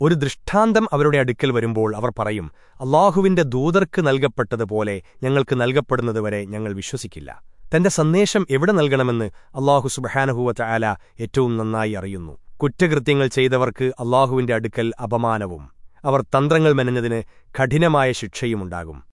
ഒരു ദൃഷ്ടാന്തം അവരുടെ അടുക്കൽ വരുമ്പോൾ അവർ പറയും അള്ളാഹുവിന്റെ ദൂതർക്ക് നൽകപ്പെട്ടതുപോലെ ഞങ്ങൾക്ക് നൽകപ്പെടുന്നതുവരെ ഞങ്ങൾ വിശ്വസിക്കില്ല. തന്റെ സന്ദേശം എവിടെ നൽകണമെന്ന് അള്ളാഹു സുബഹാനഹുവ ചായാല ഏറ്റവും നന്നായി അറിയുന്നു. കുറ്റകൃത്യങ്ങൾ ചെയ്തവർക്ക് അള്ളാഹുവിന്റെ അടുക്കൽ അപമാനവും. അവർ തന്ത്രങ്ങൾ മെനഞ്ഞതിന് കഠിനമായ ശിക്ഷയുമുണ്ടാകും.